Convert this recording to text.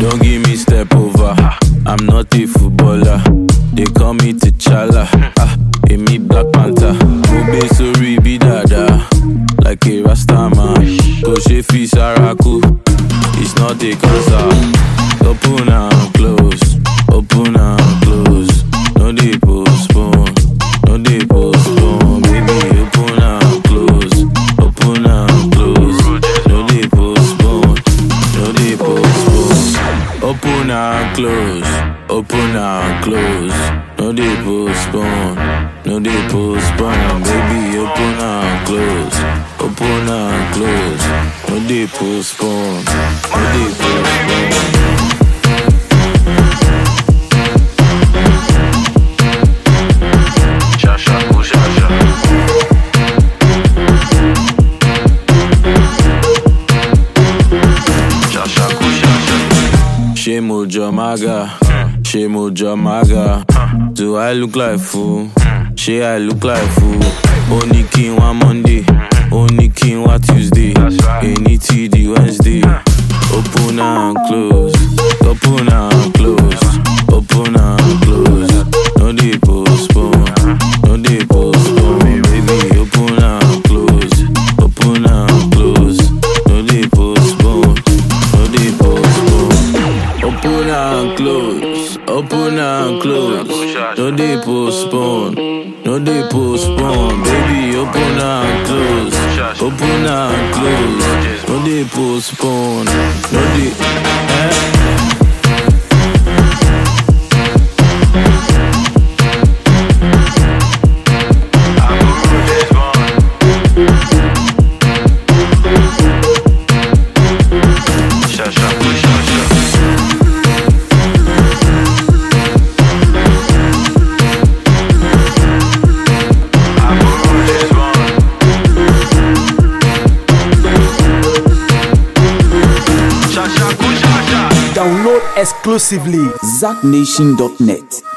Don't give me step over. I'm not a footballer. They call me T'Challa. Ah, me Black Panther. Obe sorry be dada. Like a Rastaman. Koshe fi Saraku. It's not a cancer. Open and close. Open and Open and close. Open and close. No dey postpone. No dey postpone. Baby, open and close. Open and close. No dey postpone. No dey postpone. Ṣé mo jọ mága? Ṣé mo jọ? Do I look like fool? Ṣé I look like fool? Only king wá Monday, Only king wá Tuesday, open and close. No dey postpone, no dey postpone. Baby, open and close, open and close. No dey postpone, no dey. Eh? Exclusively ZackNation.net.